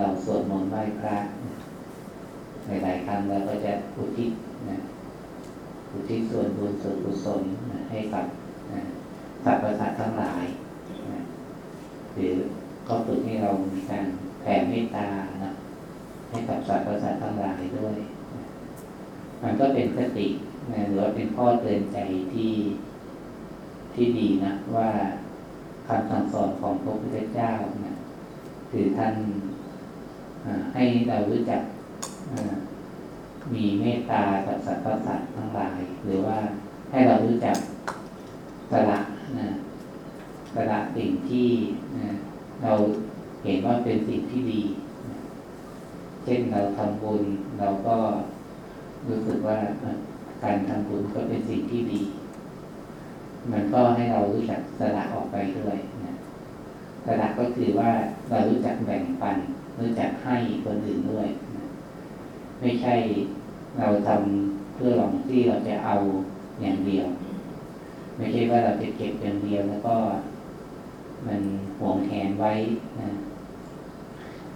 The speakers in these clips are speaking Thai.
เราสวดมนต์ไหว้พระหลายๆครั้งเราก็จะอุทิศนะอุทิศส่วนบุญส่วนกุศลนให้กับนะสรรพสัตว์ทั้งหลายหรือก็ฝึกให้เรามีการแผ่เมตตานะให้กับสรรพสัตว์ทั้งหลายด้วย มันก็เป็นคตินะหรือว่าเป็นข้อเตือนใจที่ที่ดีนะว่าคำสั่งสอนของพระพุทธเจ้านะคือท่าน ให้เรารู้จักมีเมตตากับสรรพสัตว์ทั้งหลาย หรือว่าให้เรารู้จักสละนะสละสิ่งที่นะเราเห็นว่าเป็นสิ่งที่ดีนะเช่นเราทำบุญเราก็รู้สึกว่าการทำบุญก็เป็นสิ่งที่ดี มันก็ให้เรารู้จักสละออกไปด้วยนะสละก็คือว่าเรารู้จักแบ่งปัน รู้จักให้คนอื่นด้วย ไม่ใช่เราทำเพื่อหวังที่เราจะเอาอย่างเดียว ไม่ใช่ว่าเราจะเก็บอย่างเดียวแล้วก็มันหวงแหนไว้นะ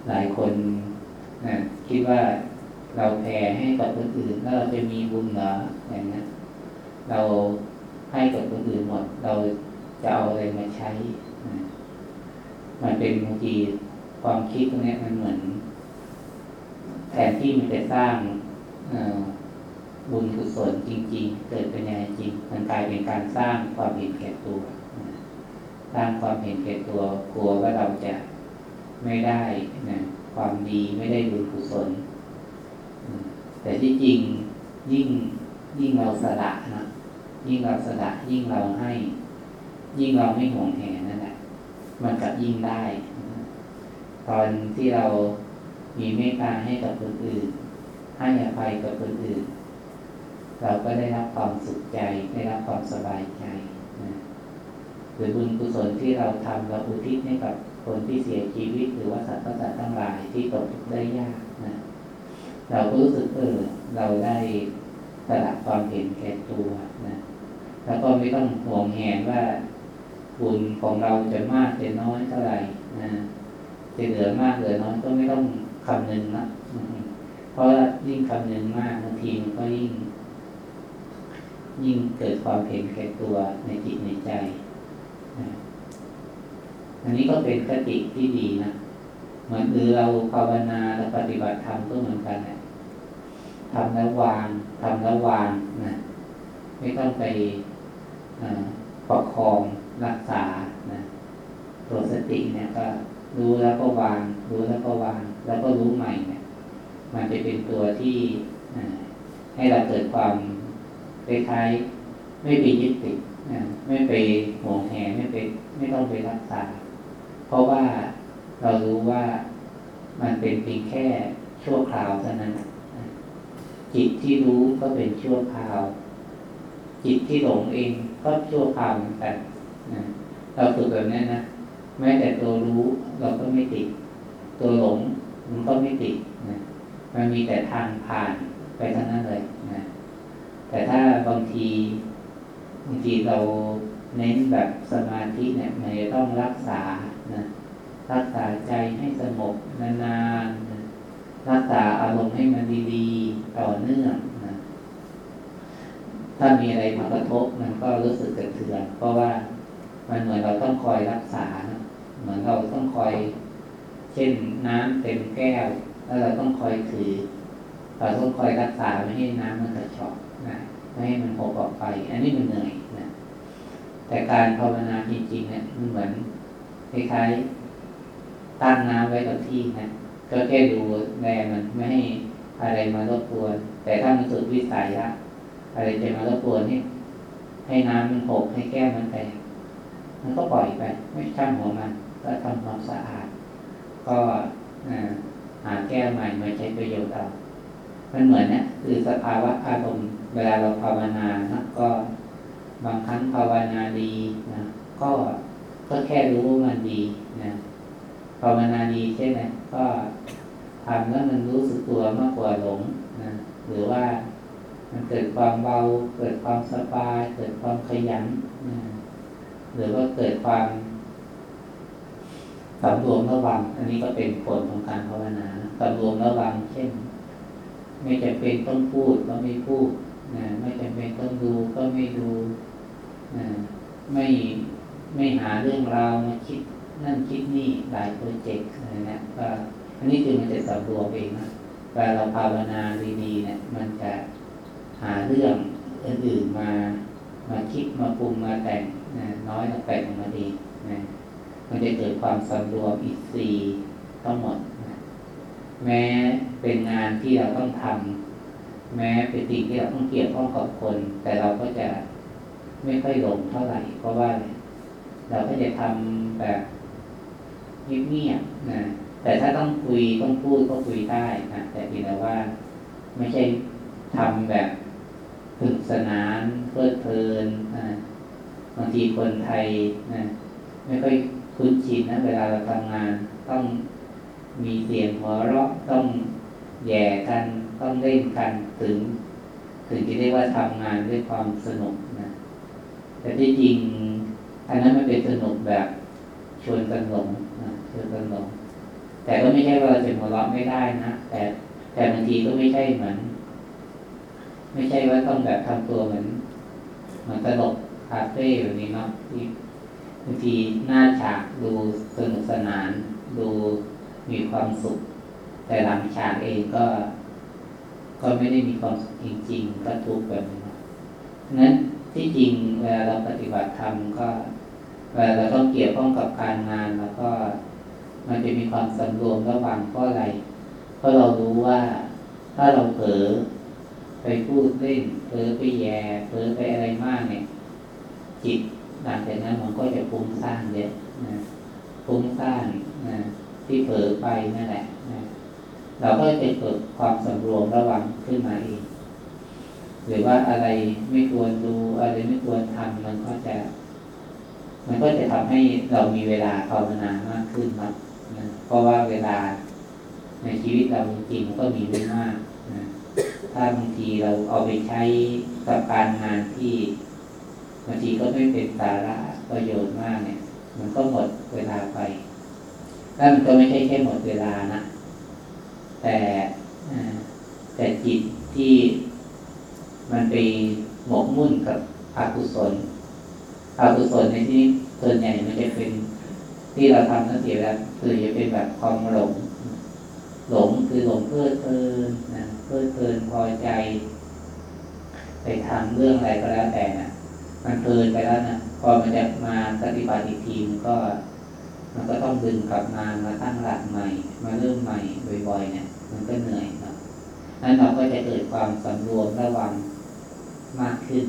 หลายคนนะคิดว่าเราแผ่ให้กับคนอื่นแล้วเราจะมีบุญเหรออย่างนั้นเราให้กับคนอื่นหมด เราจะเอาอะไรมาใช้นะมันเป็นบางที ความคิดตรงนี้มันเหมือน แทนที่มันจะสร้างบุญกุศลจริง ๆ เกิดเป็นยังไงจริง มันกลายเป็นการสร้างความเห็นแก่ตัว สร้างความเห็นแก่ตัว กลัวว่าเราจะไม่ได้นะความดีไม่ได้บุญกุศล แต่ที่จริงยิ่งยิ่งเราสละนะยิ่งเราสละยิ่งเราให้ ยิ่งเราไม่ห่วงแหนนั่นแหละมันกับยิ่งได้ ตอนที่เรามีเมตตาให้กับคนอื่น ให้อภัยกับคนอื่น เราก็ได้รับความสุขใจ ได้รับความสบายใจนะหรือบุญกุศลที่เราทำเราอุทิศให้กับคนที่เสียชีวิต หรือว่าสัตว์สัตว์ทั้งหลายที่ตกทุกข์ได้ยากนะเราก็รู้สึกเออเราได้สละความเห็นแก่ตัวนะแล้วก็ไม่ต้องห่วงแหนว่าบุญของเราจะมากจะน้อยเท่าไหร่นะ จะเหลือมากเหลือน้อยก็ไม่ต้องคำนึงนะเพราะยิ่งคำนึงมากบางทีมันก็ยิ่ง ยิ่งเกิดความเห็นแก่ตัวในจิตในใจอันนี้ก็เป็นคติที่ดีนะเหมือนหรือเราภาวนาและปฏิบัติธรรมก็เหมือนกันนะทำแล้ววางทำแล้ววางนะไม่ต้องไปประคองรักษานะตัวสติเนี่ยก็ รู้แล้วก็วาง รู้แล้วก็วาง แล้วก็รู้ใหม่เนี่ย มันจะเป็นตัวที่ให้เราเกิดความคล้ายๆไม่ไปยึดติดไม่ไปหวงแหนไม่ไปไม่ต้องไปรักษา เพราะว่าเรารู้ว่ามันเป็นเพียงแค่ชั่วคราวเท่านั้นจิตที่รู้ก็เป็นชั่วคราว จิตที่หลงเองก็ชั่วคราวเหมือนกันเราฝึกแบบนี้นะ แม้แต่ตัวรู้เราก็ไม่ติด ตัวหลงมันก็ไม่ติดนะมันมีแต่ทางผ่านไปทั้งนั้นเลยนะแต่ถ้าบางทีบางทีเราเน้นแบบสมาธิเนี่ยมันจะต้องรักษานะรักษาใจให้สงบนานๆนะรักษาอารมณ์ให้มันดีๆต่อเนื่องนะถ้ามีอะไรมากระทบมันก็รู้สึกกระเทือนเพราะว่ามันเหมือนเราต้องคอยรักษานะ เหมือนเราต้องคอยเช่นน้ำเต็มแก้ว แล้วเราต้องคอยถือเราต้องคอยรักษาไม่ให้น้ำมันกระชอกนะไม่ให้มันหกออกไป อันนี้มันเหนื่อยนะแต่การภาวนาจริงๆเนี่ยมันเหมือนคล้ายๆตั้งน้ำไว้กับที่นะก็แค่ดูแลมันไม่ให้อะไรมารบกวน แต่ถ้ามันสุดวิสัยละอะไรจะมารบกวนนี่ให้น้ำมันหกให้แก้วมันแตกมันก็ปล่อยไป ไม่ช่างหัวมัน ก็ทำความสะอาด ก็หาแก้วใหม่มาใช้ประโยชน์เอามันเหมือนเนี่ยคือสภาวะอารมณ์เวลาเราภาวนานะก็บางครั้งภาวนาดีนะก็ก็แค่รู้ว่ามันดีนะภาวนาดีใช่ไหมก็ทำแล้วมันรู้สึกตัวมากกว่าหลงนะหรือว่ามันเกิดความเบา เกิดความสบาย เกิดความขยันนะหรือว่าเกิดความ สำรวมระวัง อันนี้ก็เป็นผลของการภาวนาสำรวมระวัง เช่น ไม่จำเป็นต้องพูดก็ไม่พูดนะไม่จำเป็นต้องดูก็ไม่ดูนะไม่ไม่หาเรื่องราวมาคิดนั่นคิดนี่หลายโปรเจกต์อะไรนะก็อันนี้คือมันจะสำรวมเองนะเวลาเราภาวนาดีๆเนี่ยมันจะหาเรื่องอื่นๆมามาคิดมาปรุงมาแต่งนะน้อยแต่งออกมาดีนะ มันจะเกิดความสำรวมอีกสีทั้งหมดนะแม้เป็นงานที่เราต้องทำแม้เป็นสิ่งที่เราต้องเกี่ยวข้องกับคน แต่เราก็จะไม่ค่อยหลงเท่าไหร่ เพราะว่า เราก็จะทำแบบเงียบๆนะแต่ถ้าต้องคุยต้องพูดก็คุยได้นะแต่เพียงแต่ว่าไม่ใช่ทำแบบสนุกสนานเพลิดเพลินนะบางทีคนไทยนะไม่ค่อย คุ้นชินนะเวลาเราทำงานต้องมีเสียงหัวเราะต้องแย่กันต้องเล่นกันถึง ถึงจะเรียกว่าทำงานด้วยความสนุกนะ แต่ที่จริง อันนั้นมันเป็นสนุกแบบชวนกันหลงนะชวนกันหลงแต่ก็ไม่ใช่ว่าเราจะหัวเราะไม่ได้นะแต่แต่บางทีก็ไม่ใช่เหมือนไม่ใช่ว่าต้องแบบทำตัวเหมือนเหมือนตลกคาเฟ่แบบนี้เนาะที่ บางทีหน้าฉากดูสนุกสนาน ดูมีความสุข แต่หลังฉากเองก็ ก็ไม่ได้มีความสุขจริง ๆ ก็ทุกข์แบบนี้นั้นที่จริงเวลาเราปฏิบัติธรรมก็เวลาเราต้องเกี่ยวข้องกับการงานแล้วก็มันจะมีความสำรวมระหวังเพราะอะไร เพราะเรารู้ว่าถ้าเราเผลอไปพูดเล่นเผลอไปแย่เผลอไปอะไรมากเนี่ย จิต หลังจากนั้นมันก็จะฟุ้งซ่านเยอะนะฟุ้งซ่านนะที่เผลอไปนั่นแหละนะเราก็จะเกิดความสำรวมระวังขึ้นมาเองหรือว่าอะไรไม่ควรดูอะไรไม่ควรทำมันก็จะ มันก็จะทำให้เรามีเวลาภาวนามากขึ้นครับนะเพราะว่าเวลาในชีวิตเราจริงๆมันก็มีไม่มากนะถ้าบางทีเราเอาไปใช้กับการงานที่ บางทีก็ไม่เป็นสาระประโยชน์มากเนี่ย มันก็หมดเวลาไปแล้วมันก็ไม่ใช่แค่หมดเวลานะ แต่แต่จิตที่มันไปหมกมุ่นกับอกุศลอกุศลในที่ส่วนใหญ่มันจะเป็นที่เราทำนั่นเองแล้วคือจะเป็นแบบความหลง หลงคือหลงเพลิดเพลินนะเพลิดเพลินพอใจ ไปทำเรื่องอะไรก็แล้วแต่นะ มันเพลินไปแล้วนะพอมันจะมาปฏิบัติอีกทีมันก็ มันก็ต้องดึงกลับมามาตั้งหลักใหม่ มาเริ่มใหม่บ่อยๆ เนี่ย มันก็เหนื่อยนะนั้นเราก็จะเกิดความสำรวมระวังมากขึ้น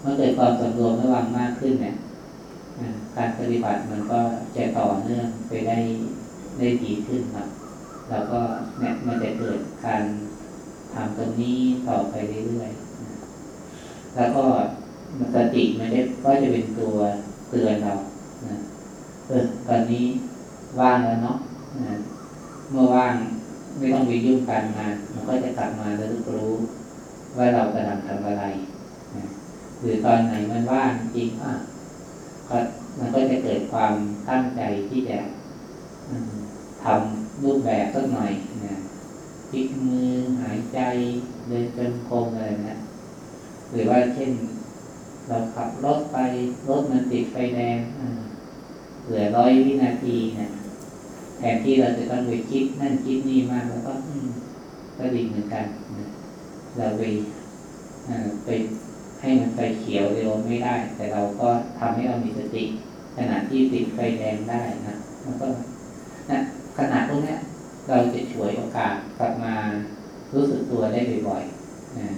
เมื่อเกิดความสำรวมระวังมากขึ้นเนี่ยการปฏิบัติมันก็จะต่อเนื่องไปได้ได้ดีขึ้นครับ แล้วก็เนี่ยมันจะเกิดการทำตรงนี้ต่อไปเรื่อยๆ แล้วก็ สติมันจะก็จะเป็นตัวเตือนเรานะเออตอนนี้ว่างแล้วเนาะนะเมื่อว่างไม่ต้องไปยุ่งการงานมันก็จะกลับมาแล้วรู้ว่าเรากำลังทำอะไรนะหรือตอนไหนมันว่างจริงอะก็มันก็จะเกิดความตั้งใจที่จะทำรูปแบบสักหน่อยนะพลิกมือหายใจเดินจนโคงอะไรนะหรือว่าเช่น เราขับรถไปรถมันติดไฟแดงเหลือร้อยวินาทีนะแทนที่เราจะต้องไปคิดนั่นคิดนี่มากแล้วก็ก็ดีเหมือนกันนะเราไปไปให้มันไฟเขียวเร็วไม่ได้ แต่เราก็ทำให้เรามีสติขณะที่ติดไฟแดงได้นะแล้วก็นะขณะพวกนี้เราจะช่วยโอกาสกลับมารู้สึกตัวได้บ่อยๆนะ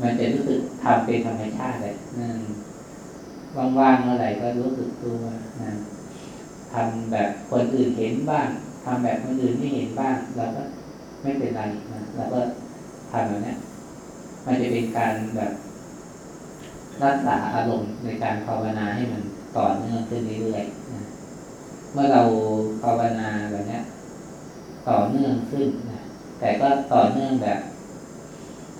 มันจะรู้สึกทำเป็นธรรมชาติเลยนั่นว่างๆเมื่อไหร่ก็รู้สึกตัวนะทำแบบคนอื่นเห็นบ้างทำแบบคนอื่นไม่เห็นบ้างเราก็ไม่เป็นไรนะเราก็ทำแบบนี้มันจะเป็นการแบบรักษาอารมณ์ในการภาวนาให้มันต่อเนื่องขึ้นเรื่อยๆนะเมื่อเราภาวนาแบบนี้ต่อเนื่องขึ้นนะแต่ก็ต่อเนื่องแบบ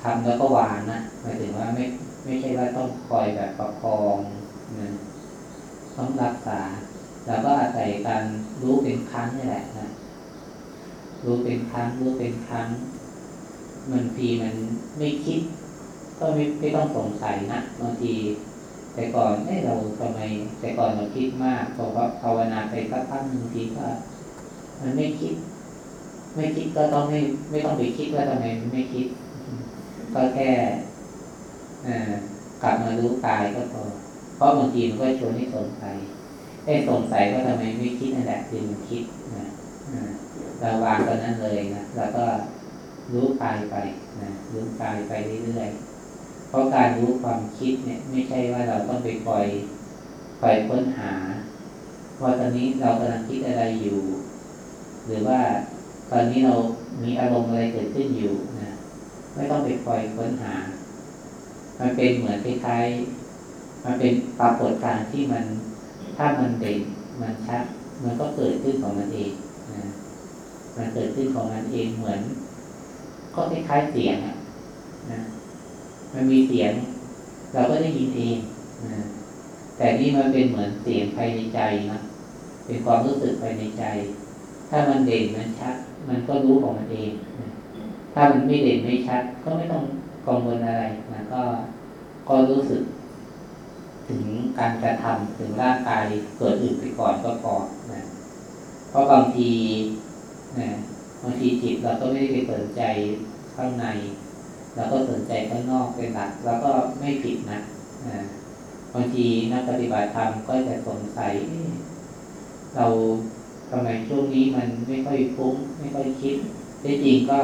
ทำแล้วก็วางนะหมายถึงว่าไม่ไม่ใช่ว่าต้องคอยแบบประคองนะต้องรักษา แล้วก็อาศัยการรู้เป็นครั้งนี่แหละนะรู้เป็นครั้งรู้เป็นครั้งมันทีมันไม่คิด ก็ไม่ไม่ต้องสงสัยนะบางที แต่ก่อนเอ้เราทำไม แต่ก่อนเราคิดมากพอภาวนาไปสักพักหนึ่งทีก็มันไม่คิด ไม่คิดก็ต้องไม่ไม่ต้องไปคิดว่าทำไมมันไม่คิด ก็แค่กลับมารู้กายก็พอ เพราะบางทีมันก็ชวนให้สงสัยไอ้สงสัยว่าทำไมไม่คิดนั่นแหละคือมันคิดนะเราวางตอนนั้นเลยนะแล้วก็รู้กายไปนะรู้กายไปเรื่อยๆเพราะการรู้ความคิดเนี่ย ไม่ใช่ว่าเราต้องไปปล่อยปล่อยค้นหาว่าตอนนี้เรากำลังคิดอะไรอยู่ หรือว่าตอนนี้เรามีอารมณ์อะไรเกิดขึ้นอยู่น ไม่ต้องไปคอยค้นหา มันเป็นเหมือนคล้ายๆมันเป็นปรากฏการณ์ที่มันถ้ามันเด่นมันชัดมันก็เกิดขึ้นของมันเองนะมันเกิดขึ้นของมันเองเหมือน ก็คล้ายๆเสียงอะนะมันมีเสียง เราก็ได้ยินเองนะแต่นี่มันเป็นเหมือนเสียงภายในใจนะเป็นความรู้สึกภายในใจ ถ้ามันเด่นมันชัด มันก็รู้ของมันเองนะ ถ้ามันไม่เด่นไม่ชัด ก็ไม่ต้องกังวลอะไรนะก็ก็รู้สึก ถึงการกระทำถึงร่างกายเกิดอื่นไปก่อนก็พอนะเพราะบางทีนะบางทีจิตเราก็ไม่ได้ไปสนใจข้างในเราก็สนใจข้างนอกเป็นหลักแล้วก็ไม่ผิดนะนะบางทีนักปฏิบัติธรรมก็จะสงสัยเราทำไมช่วงนี้มันไม่ค่อยฟุ้งไม่ค่อยคิดที่จริงก็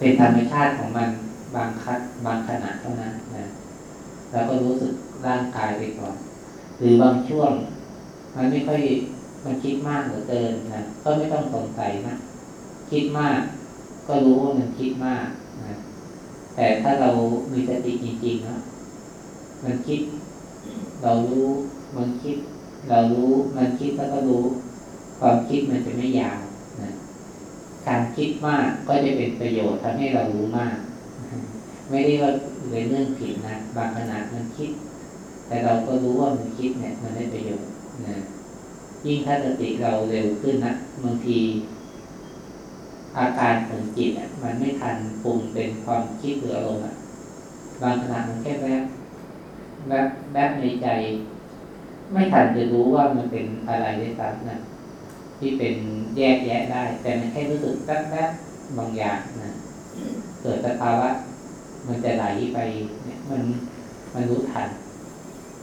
เป็นธรรมชาติของมันบางคัดบางขณะเท่านั้นนะแล้วก็รู้สึกร่างกายไปก่อน หรือบางช่วง มันไม่ค่อยมันคิดมากเหลือเกินนะก็ไม่ต้องสงสัยนะคิดมาก ก็รู้ว่ามันคิดมากนะแต่ถ้าเรามีสติจริงๆนะมันคิด เรารู้ มันคิด เรารู้ มันคิดแล้วก็รู้ ความคิดมันจะไม่ยาว การคิดมากก็จะเป็นประโยชน์ทำให้เรารู้มาก ไม่ได้ว่าเป็นเรื่องผิดนะบางขนาดมันคิด แต่เราก็รู้ว่ามันคิดเนี่ย มันได้ประโยชน์นะยิ่งถ้าสติเราเร็วขึ้นนะบางทีอาการของจิตอะมันไม่ทันปรุงเป็นความคิดหรืออารมณ์อะบางขณะมันแค่แวบแวบแวบในใจ ไม่ทันจะรู้ว่ามันเป็นอะไรได้ซ้ำนะ ที่เป็นแยกแยะได้ แต่มันแค่รู้สึกแวบแวบางอย่างนะเกิดสภาวะมันจะไหลไปเนี่ยมันมันรู้ทัน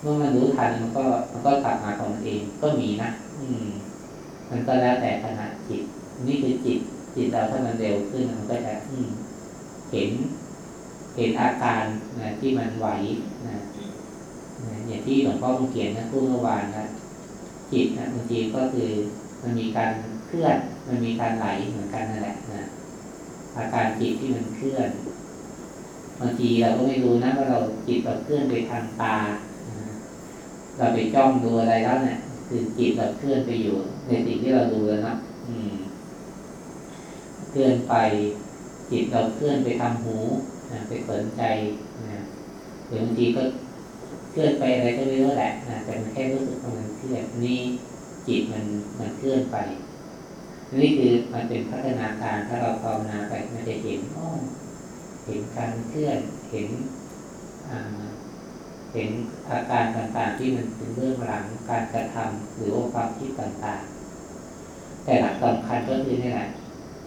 เมื่อมันรู้ทันมันก็มันก็กลับมาของมันเองก็มีนะอืม มันก็แล้วแต่ขณะจิต นี่คือจิต จิตเราถ้ามันเร็วขึ้นมันก็จะอืมเห็น เห็นอาการนะที่มันไหวนะนะอย่างที่หลวงพ่อคงเขียนนะพูดเมื่อวานนะจิตนะบางทีก็คือ มันมีการเคลื่อน มันมีการไหลเหมือนกันนั่นแหละนะอาการจิตที่มันเคลื่อนบางทีเราก็ไม่รู้นะว่าเราจิตเราเคลื่อนไปทางตา เราไปจ้องดูอะไรแล้วเนี่ยคือจิตเราเคลื่อนไปอยู่ ในสิ่งที่เราดูแล้วนะอืมเคลื่อนไปจิตเราเคลื่อนไปทางหูนะไปสนใจนะหรือบางทีก็เคลื่อนไปอะไรก็ไม่รู้แหละนะแต่มันแค่รู้สึกว่ามันเคลื่อนนี่ จิตมันมันเคลื่อนไปนี่คือมันเป็นพัฒนาการถ้าเราภาวนาไปมันจะเห็นอ๋อเห็นการเคลื่อนเห็นเห็นอาการต่างๆที่มันเป็นเรื่องหลังการกระทำหรือว่าความคิดต่างๆ แต่หลักสำคัญก็คือนี่แหละ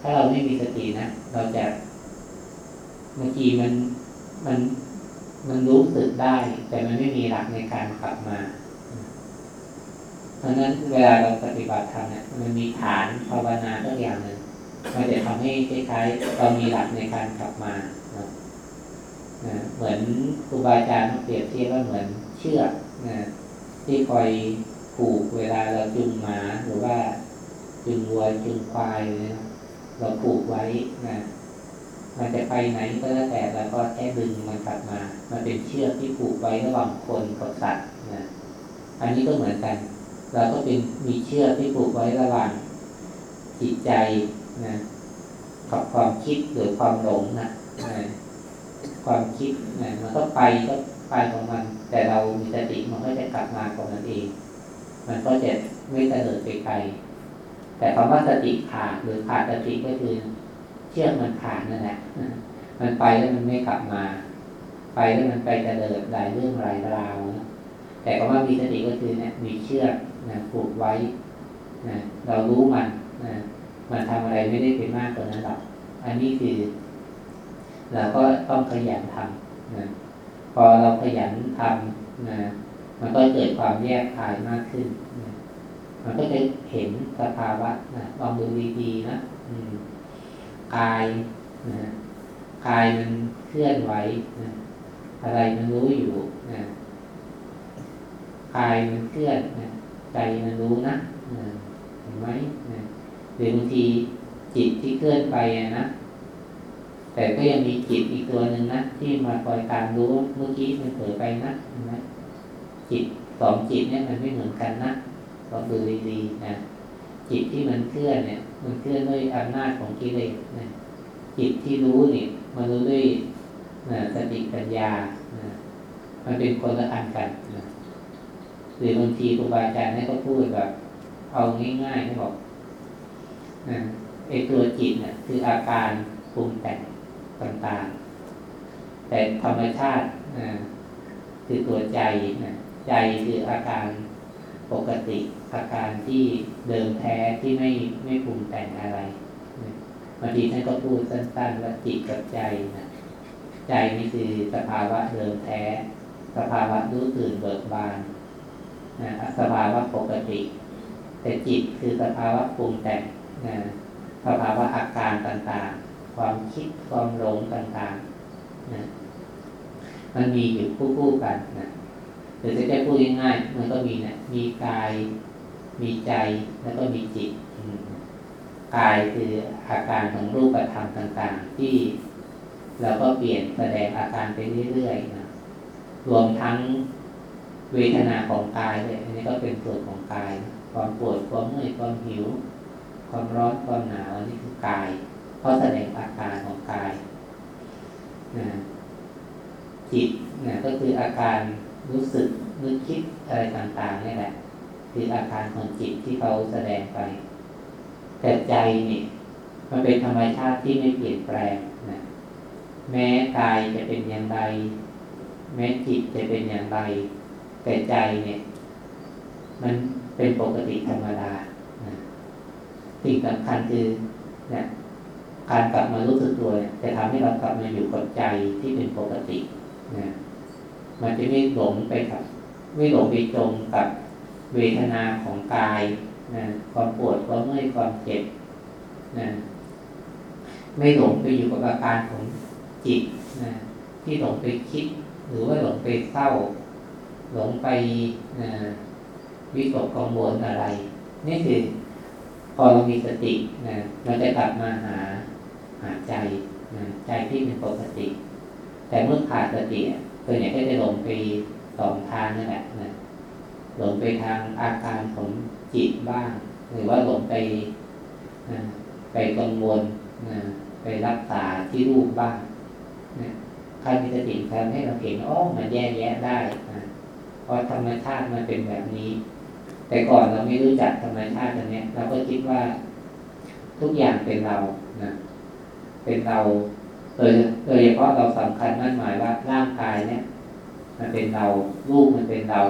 ถ้าเราไม่มีสตินะเราจะบางทีมันมันมันรู้สึกได้ แต่มันไม่มีหลักในการกลับมา เพราะนั้นเวลาเราปฏิบัติธรรมเนี่ยมันมีฐานภาวนาตัวอย่างหนึ่งมันจะทำให้คล้ายๆเรามีหลักในการกลับมานะเหมือนครูบาอาจารย์เปรียบเทียบว่าเหมือนเชือกนะที่คอยผูกเวลาเราจุงหมาหรือว่าจุงวัวจุงควายเนี่ยเราผูกไว้นะมันจะไปไหนก็แล้วแต่เราก็แค่ดึงมันกลับมา มันเป็นเชือกที่ผูกไว้ระหว่างคนกับสัตว์นะอันนี้ก็เหมือนกัน เราก็เป็นมีเชือกที่ผูกไว้ระหว่างจิตใจนะกับความคิดหรือความหลงนะความคิดนะมันก็ไปก็ไปของมัน แต่เรามีสติมันก็จะกลับมาของมันเอง มันก็จะไม่เตลิดไปไกลแต่คำว่าสติขาดหรือขาดสติก็คือเชื่อมันขาดนั่นแหละมันไปแล้วมันไม่กลับมา ไปแล้วมันไปเตลิดหลายเรื่องหลายราวแต่คำว่ามีสติก็คือเนี่ยมีเชือก นะผูกไว้นะเรารู้มันนะมันทำอะไรไม่ได้เป็นมากกว่านั้นหรอกอันนี้คือเราก็ต้องขยันทำนะพอเราขยันทำนะมันก็เกิดความแยกคายมากขึ้นนะมันก็จะเห็นสภาวะนะลองดูดีๆนะกายนะกายมันเคลื่อนไหวนะอะไรมันรู้อยู่นะกายมันเคลื่อนนะ ใจมันรู้นะเห็นไหมหรือบางทีจิตที่เคลื่อนไปนะแต่ก็ยังมีจิตอีกตัวหนึ่งนะที่มาคอยตามรู้เมื่อกี้มันเผลอไปนะเห็นไหมจิตสองจิตเนี่ยมันไม่เหมือนกันนะลองดูดีๆนะจิตที่มันเคลื่อนเนี่ย มันเคลื่อนด้วยอำนาจของกิเลสนะจิตที่รู้เนี่ยมันรู้ด้วยนะสติปัญญานะมันเป็นคนละอันกัน หรือบางทีครูบาอาจารย์ให้เขาพูดแบบ เอาง่ายๆให้บอกนะไอตัวจิตเนี่ยคืออาการปรุงแต่งต่างๆ แต่ธรรมชาตินะคือตัวใจนะใจคืออาการปกติ อาการที่เดิมแท้ที่ไม่ไม่ปรุงแต่งอะไรบางทีท่านก็พูดสั้นๆว่าจิตกับใจนะใจนี่คือสภาวะเดิมแท้ สภาวะรู้ตื่นเบิกบาน นะสภาวะปกติ แต่จิตคือสภาวะปรุงแต่งนะสภาวะอาการต่างๆ ความคิดความหลงต่างๆนะมันมีอยู่คู่ๆกันนะหรือจะพูดง่ายๆมันก็มีนะมีกายมีใจแล้วก็มีจิตกายคืออาการของรูปธรรมต่างๆ ที่เราก็เปลี่ยนแสดงอาการไปเรื่อยๆนะรวมทั้ง เวทนาของกายเลยอันนี้ก็เป็นส่วนของกาย ความปวดความเมื่อยความหิว ความร้อนความหนาวอันี่คือกายเพราะแสดงอาการของกายนะจิตนะก็คืออาการรู้สึกนึกคิดอะไรต่างๆนี่แหละ คืออาการของจิตที่เขาแสดงไป แต่ใจนี่มันเป็นธรรมชาติที่ไม่เปลี่ยนแปลงนะแม้กายจะเป็นอย่างไร แม้จิตจะเป็นอย่างไร แต่ใจเนี่ย มันเป็นปกติธรรมดานะสิ่งสำคัญคือเนี่ยการกลับมารู้สึกตัวจะทำให้เรากลับมาอยู่กับใจที่เป็นปกตินะมันจะไม่หลงไปกับไม่หลงไปจมกับเวทนาของกายนะความปวดความเมื่อยความเจ็บนะไม่หลงไปอยู่กับอาการของจิตนะที่หลงไปคิด หรือว่าหลงไปเศร้า หลงไปวิตกกังวลอะไร นี่คือพอเรามีสตินะเราจะกลับมาหาหาใจนะใจที่เป็นปกติ แต่เมื่อขาดสติส่วนใหญ่ก็จะหลงไปสองทางนั่นแหละนะหลงไปทางอาการของจิตบ้าง หรือว่าหลงไปนะไปกังวลนะไปรักษาที่รูปบ้างนะการมีสติทำให้เราเห็นอ๋อมันแยกแยะได้นะ เพราะธรรมชาติมันเป็นแบบนี้ แต่ก่อนเราไม่รู้จักธรรมชาติอันนี้เราก็คิดว่าทุกอย่างเป็นเรานะเป็นเราโดยโดยเฉพาะเราสำคัญมั่นหมายว่าร่างกายเนี่ย มันเป็นเรารูปมันเป็นเรา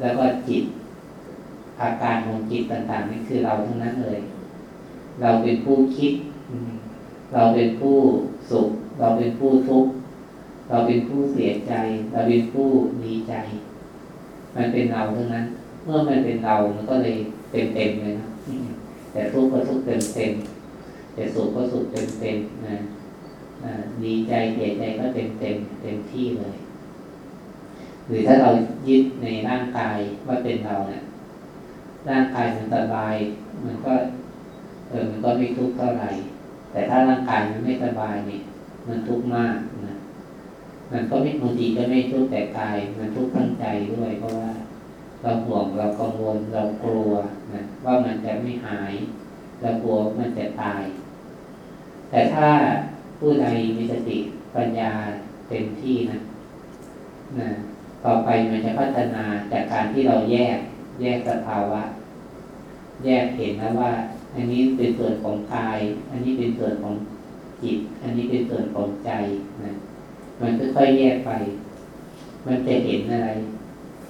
แล้วก็จิต อาการของจิตต่างๆนี่คือเราทั้งนั้นเลย เราเป็นผู้คิด เราเป็นผู้สุข เราเป็นผู้ทุกข์ เราเป็นผู้เสียใจ เราเป็นผู้ดีใจ มันเป็นเราทั้งนั้น เมื่อมันเป็นเรามันก็เลยเต็มๆเลยนะแต่ทุกข์ก็ทุกข์เต็มๆแต่สุขก็สุขเต็มๆนะดีใจเสียใจก็เต็มเต็มเต็มที่เลย หรือถ้าเรายึดในร่างกายว่าเป็นเราเนะี่ยร่างกายมันสบาย มันก็ เออมันก็ไม่ทุกข์เท่าไหร่แต่ถ้าร่างกายมันไม่สบายเนี่ย มันทุกข์มาก มันก็ไม่บางทีก็ไม่ทุกแต่กาย มันทุกข์ทั้งใจด้วย เพราะว่าเราห่วงเรากังวลเรากลัวนะว่ามันจะไม่หายเรากลัวมันจะตาย แต่ถ้าผู้ใดมีสติปัญญาเต็มที่นะนะต่อไปมันจะพัฒนาจากการที่เราแยก แยกสภาวะ แยกเห็นนะว่า อันนี้เป็นส่วนของกาย อันนี้เป็นส่วนของจิต อันนี้เป็นส่วนของใจนะ มันค่อยๆแยกไป มันจะเห็นอะไร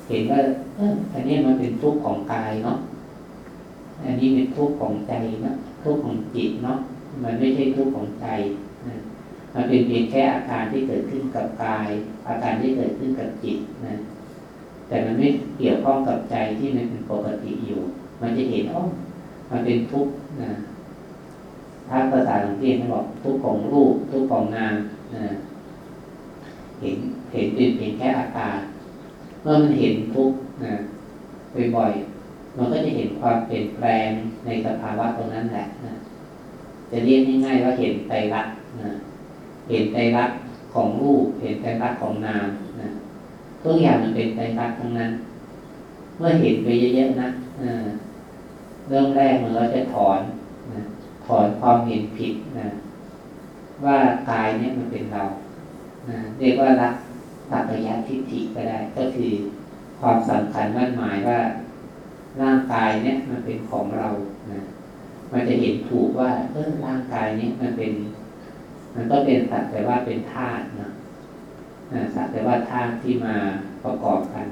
เห็นว่าเอออันนี้มันเป็นทุกข์ของกายเนาะอันนี้เป็นทุกข์ของใจเนาะทุกข์ของจิตเนาะมันไม่ใช่ทุกข์ของใจนะมันเป็นเพียงแค่อาการที่เกิดขึ้นกับกาย อาการที่เกิดขึ้นกับจิตนะแต่มันไม่เกี่ยวข้องกับใจที่มันเป็นปกติอยู่ มันจะเห็นอ๋อมันเป็นทุกข์นะถ้าภาษาหลวงพี่เขาบอกทุกข์ของรูปทุกข์ของนามนะ เห็นเห็นเป็นเพียงแค่อาการเมื่อมันเห็นทุกนะบ่อยๆมันก็จะเห็นความเปลี่ยนแปลงในสภาวะตรงนั้นแหละนะจะเรียกง่ายๆว่าเห็นไตรลักษณ์นะเห็นไตรลักษณ์ของรูป เห็นไตรลักษณ์ของนามนะทุกอย่างมันเป็นไตรลักษณ์ทั้งนั้น เมื่อเห็นไปเยอะๆนะเริ่มแรกมันเราจะถอนนะถอนความเห็นผิดนะว่ากายเนี่ยมันเป็นเรา เรียกว่ารักตักยะทิฏฐิก็ได้ ก็คือความสำคัญมั่นหมายว่าร่างกายเนี่ยมันเป็นของเรานะมันจะเห็นถูกว่าเออร่างกายเนี่ยมันเป็น มันก็เป็นสัตว์แต่ว่าเป็นธาตุนะสัตว์แต่ว่าธาตุที่มาประกอบกัน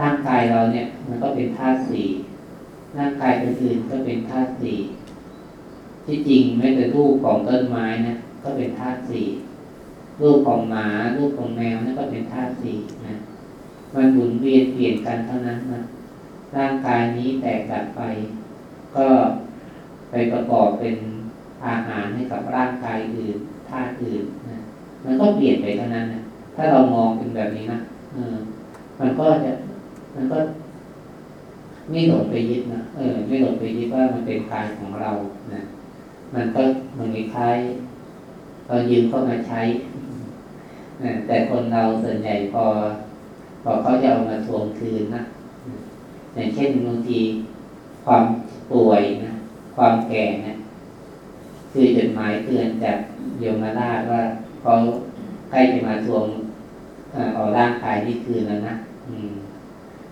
ร่างกายเราเนี่ย มันก็เป็นธาตุสี่ร่างกายอื่นๆก็เป็นธาตุสี่ที่จริงแม้แต่รูปของต้นไม้นะก็เป็นธาตุสี่ รูปของหมา รูปของแมวนั่นก็เป็นธาตุสี่นะมันหมุนเวียนเปลี่ยนกันเท่านั้นนะร่างกายนี้แตกดับไป ก็ไปประกอบเป็นอาหารให้กับร่างกายอื่นธาตุอื่นนะมันก็เปลี่ยนไปเท่านั้นนะถ้าเรามองเป็นแบบนี้นะเออ มันก็จะมันก็ไม่หลงไปยึดนะเออ ไม่หลงไปยึดว่ามันเป็นกายของเรานะมันก็มันคล้ายเรายืมเข้ามาใช้ แต่คนเราส่วนใหญ่พอ พอเขาจะเอามาทวงคืนนะอย่างเช่นบางทีความป่วยนะความแก่นะคือจดหมายเตือนจากโยมราชว่าเขาใกล้จะมาทวงเอาร่างกายที่คืนแล้วนะอืม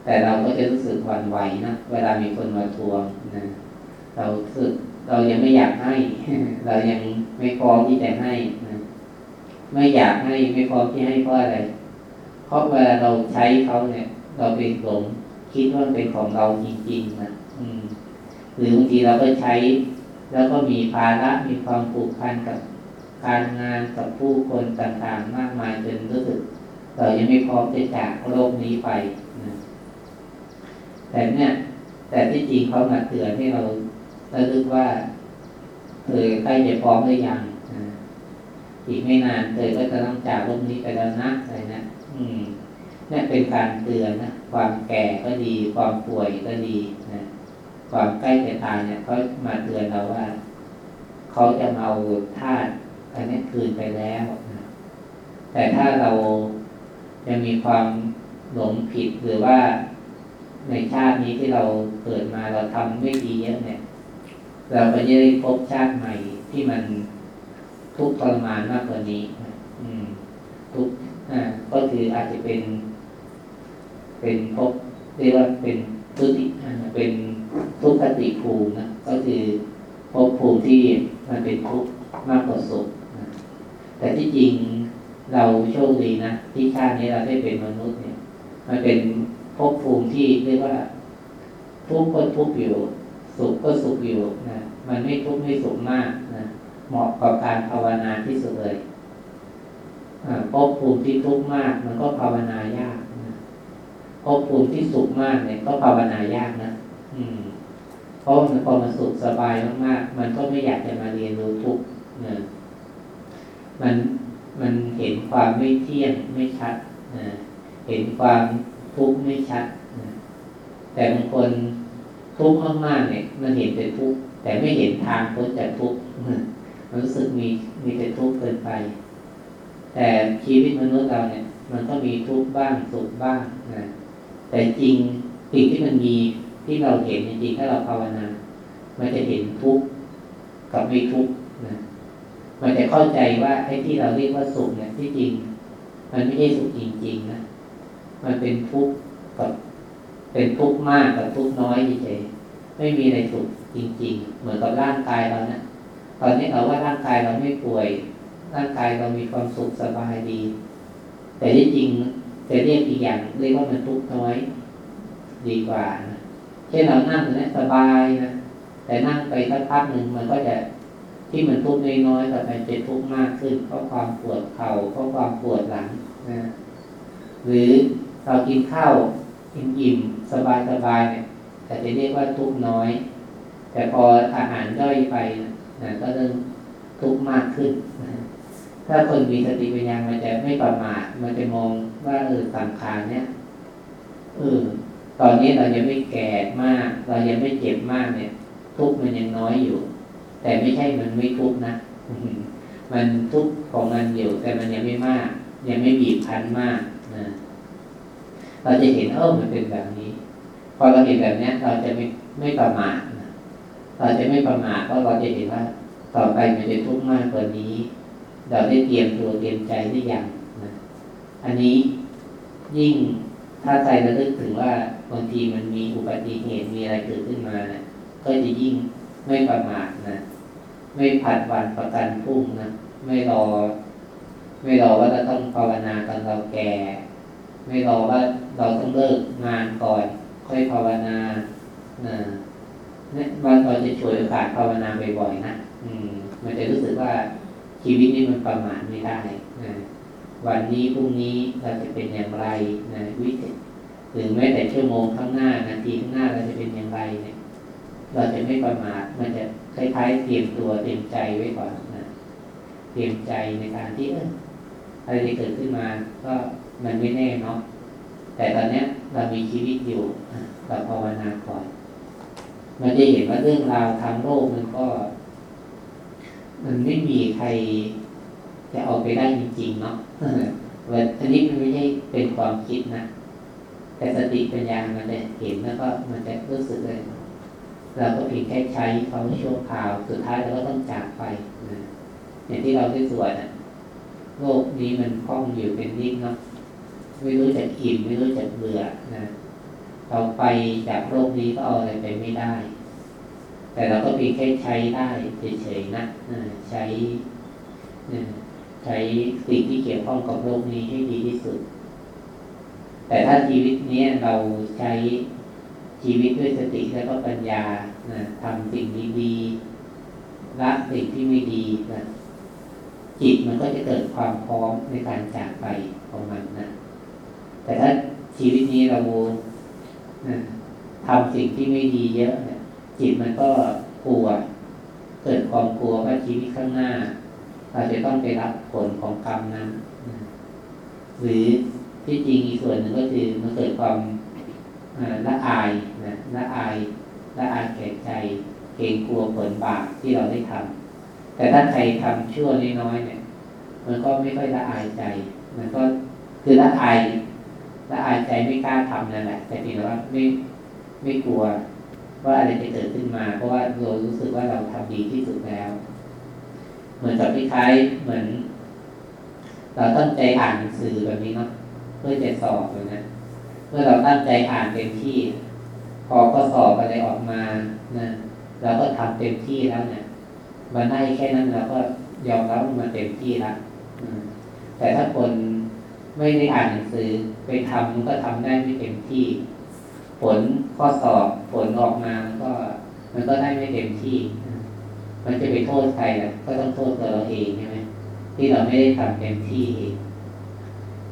แต่เราก็จะรู้สึกหวั่นไหวนะเวลามีคนมาทวงนะเราสึกเรายังไม่อยากให้ เรายังไม่พร้อมที่จะให้นะ ไม่อยากให้ไม่พร้อมที่ให้เพราะอะไร เพราะเวลาเราใช้เขาเนี่ย เราเป็นหลงคิดว่าเป็นของเราจริงๆนะอืม หรือบางทีเราก็ใช้ แล้วก็มีภาระมีความผูกพันกับการงานกับผู้คนต่างๆมากมายจนรู้สึกเรายังไม่พร้อมจะจากโลกนี้ไปนะแต่เนี่ย แต่ที่จริงเขามาเตือนให้เราระลึกว่าเธอใกล้จะพร้อมหรือยัง อีกไม่นานเธอก็จะต้องจากโลกนี้ไปแล้วนะอะไรนะอืมนี่เป็นการเตือนนะความแก่ก็ดี ความป่วยก็ดีนะความใกล้จะตายเนี่ยเขามาเตือนเราว่าเขาจะมาเอาธาตุอันนี้คืนไปแล้วนะแต่ถ้าเราจะมีความหลงผิดหรือว่าในชาตินี้ที่เราเกิดมาเราทำไม่ดีเยอะเนี่ย เราก็จะได้พบชาติใหม่ที่มัน ทุกข์ทรมานมากกว่านี้อืม ทุกก็คืออาจจะเป็น เป็นพบเรียกว่าเป็นทุติเป็นทุกขติภูมินะก็คือพบภูมิที่มันเป็นทุกข์มากกว่าสุขแต่ที่จริงเราโชคดีนะที่ชาตินี้เราได้เป็นมนุษย์เนี่ย มันเป็นภพภูมิที่เรียกว่า ทุกข์ก็ทุกข์อยู่ สุขก็สุขอยู่นะมันไม่ทุกข์ไม่สุขมาก เหมาะกับการภาวนาที่สุดเลยภพภูมิที่ทุกข์มาก มันก็ภาวนายากนะภพภูมิที่สุขมากเนี่ยก็ภาวนายากนะอืมเพราะมันพอมันสุขสบายมากๆ มันก็ไม่อยากจะมาเรียนรู้ทุกข์นะมันมันเห็นความไม่เที่ยงไม่ชัดนะเห็นความทุกข์ไม่ชัดนะแต่บางคนทุกข์มากๆเนี่ย มันเห็นแต่ทุกข์แต่ไม่เห็นทางพ้นจากทุกข์ มันรู้สึกมีมีแต่ทุกข์เกินไป แต่ชีวิตมนุษย์เราเนี่ย มันก็มีทุกข์บ้างสุขบ้างนะแต่จริงสิ่งที่มันมีที่เราเห็นจริงถ้าเราภาวนา มันจะเห็นทุกข์กับไม่ทุกข์นะมันจะเข้าใจว่าไอ้ที่เราเรียกว่าสุขเนี่ยที่จริง มันไม่ใช่สุขจริงๆนะมันเป็นทุกข์กับเป็นทุกข์มากกับทุกข์น้อยเฉยไม่มีอะไรสุขจริง ๆ เหมือนกับร่างกายเรานะ ตอนนี้เราว่าร่างกายเราไม่ป่วย ร่างกายเรามีความสุขสบายดี แต่ที่จริงจะเรียกอีกอย่างเรียกว่ามันทุกข์น้อย ดีกว่านะเช่นเรานั่งเนี่สบายนะแต่นั่งไปสักพักหนึ่งมันก็จะที่มันทุกข์น้อยๆต่อไปจะทุกข์มากขึ้นเพราะความปวดเข่าเพราะความปวดหลังนะหรือเรากินข้าวอิ่มๆสบายๆเนี่ยแต่จะเรียกว่าทุกข์น้อย แต่พออาหารย่อยไปนะ ก็เริ่มทุกข์มากขึ้นนะถ้าคนมีสติปัญญามันจะไม่ประมาทมันจะมองว่าเออสังขารเนี่ยเออตอนนี้เรายังไม่แก่มาก เรายังไม่เจ็บมากเนี่ย ทุกข์มันยังน้อยอยู่ แต่ไม่ใช่มันไม่ทุกข์นะมันทุกข์ของมันอยู่ แต่มันยังไม่มาก ยังไม่บีบคั้นมากนะเราจะเห็นเออมันเป็นแบบนี้ พอเราเห็นแบบนี้เราจะไม่ไม่ประมาท เราจะไม่ประมาทเพราะเราจะเห็นว่าต่อไปมันจะทุกข์มากกว่านี้ เราได้เตรียมตัวเตรียมใจหรือยังนะอันนี้ยิ่งถ้าใจระลึกถึงว่าบางทีมันมีอุบัติเหตุมีอะไรเกิดขึ้นมานะก็จะยิ่งไม่ประมาทนะไม่ผัดวันประกันพรุ่งนะไม่รอ ไม่รอว่าจะต้องภาวนาตอนเราแก่ ไม่รอว่าเราต้องเลิกงานก่อน ค่อยภาวนานะ เนี่ยวันเราจะช่วยโอกาสภาวนาบ่อยๆนะอืม มันจะรู้สึกว่าชีวิตนี้มันประมาทไม่ได้นะวันนี้พรุ่งนี้เราจะเป็นอย่างไรนะวิธีหรือแม้แต่ชั่วโมงข้างหน้านาทีข้างหน้าเราจะเป็นอย่างไรเนี่ย เราจะไม่ประมาทมันจะคล้ายๆเตรียมตัวเตรียมใจไว้ก่อนนะเตรียมใจในการที่เอออะไรที่เกิดขึ้นมา ก็มันไม่แน่เนาะแต่ตอนเนี้ยเรามีชีวิตอยู่เราภาวนาก่อน มันจะเห็นว่าเรื่องราวทางโลกมันก็ มันไม่มีใครจะเอาไปได้จริงๆเนาะว่าอันนี้มันไม่ใช่เป็นความคิดนะแต่สติปัญญามันจะเห็นแล้วก็มันจะรู้สึกเลยเราก็เพียงแค่ใช้เขาชั่วคราวสุดท้ายเราก็ต้องจากไปนะอย่างที่เราได้สวดนะโลกนี้มันคล่องอยู่เป็นนิดเนาะไม่รู้จักอิ่มไม่รู้จักเบื่อนะ เราไปจากโลกนี้ก็เอาอะไรไปไม่ได้ แต่เราก็เพียงแค่ใช้ได้เฉยๆนะใช้ใช้สิ่งที่เกี่ยวข้องกับโลกนี้ให้ดีที่สุด แต่ถ้าชีวิตนี้เราใช้ชีวิตด้วยสติและก็ปัญญานะทำสิ่งดีๆละสิ่งที่ไม่ดีนะจิตมันก็จะเกิดความพร้อมในการจากไปของมันนะแต่ถ้าชีวิตนี้เราน ทำสิ่งที่ไม่ดีเยอะเนี่ยจิตมันก็กลัว เกิดความกลัวว่าชีวิตข้างหน้าเราจะต้องไปรับผลของกรรมนั้น หรือที่จริงอีกส่วนหนึ่งก็คือมันเกิดความละอายนะละอายละอายแก่ใจเกรงกลัวผลบาปที่เราได้ทำแต่ถ้าใครทำชั่วน้อยๆเนี่ย มันก็ไม่ค่อยละอายใจ มันก็คือละอาย ละอายใจไม่กล้าทำนั่นแหละแต่เพียงแต่ว่าไม่ไม่กลัว ว่าอะไรจะเกิดขึ้นมา เพราะว่าเรารู้สึกว่าเราทำดีที่สุดแล้ว เหมือนกับคล้ายเหมือน เราตั้งใจอ่านหนังสือแบบนี้เนาะเพื่อจะสอบเลยนะเมื่อเราตั้งใจอ่านเต็มที่ พอก็สอบอะไรออกมานะเราก็ทำเต็มที่แล้วเนี่ยมันได้แค่นั้นเราก็ยอมรับมันเต็มที่แล้วแต่ถ้าคน ไม่ได้อ่านหนังสือไปทำมันก็ทำได้ไม่เต็มที่ ผลข้อสอบผลออกมามันก็ มันก็ได้ไม่เต็มที่ มันจะไปโทษใครล่ะก็ต้องโทษตัวเราเองใช่ไหมที่เราไม่ได้ทำเต็มที่เอง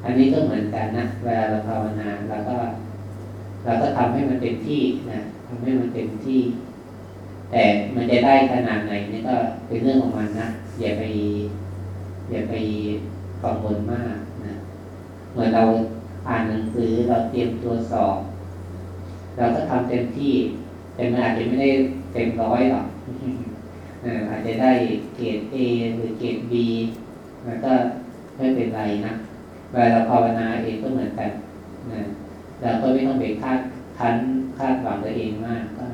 อันนี้ก็เหมือนกันนะเวลาเราภาวนาเราก็เราก็ทำให้มันเต็มที่นะทำให้มันเต็มที่ แต่มันจะได้ขนาดไหนนี่ก็เป็นเรื่องของมันนะอย่าไป อย่าไปกังวลมาก มือนเราอ่านหนังสือเราเตรียมตัวสอบเราก็ทำเต็มที่แต่มันอาจจะไม่ได้เต็มร้อยหรอกอาจจะได้เกรด A หรือเกรด B มันก็ไม่เป็นไรนะเวลาเราภาวนาเองก็เหมือนกันนะเราก็ไม่ต้องไปคาดคันคาดหวังตัวเองมากก็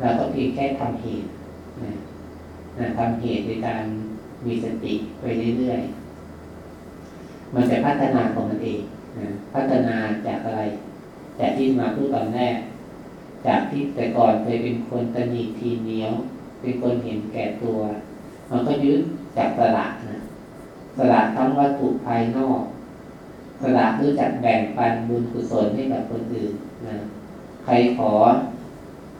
เราก็เพียงแค่ทำเหตุนะทำเหตุในการมีสติไปเรื่อยๆ มันจะพัฒนาของมันเองนะพัฒนาจากอะไร จากที่มาพูดตอนแรก จากที่แต่ก่อนเคยเป็นคนตนีทีเหนียว เป็นคนเห็นแก่ตัว มันก็ยึดจากสละนะสละทั้งวัตถุภายนอกสละรู้จักแบ่งปันบุญกุศลให้กับคนอื่นนะใครขอ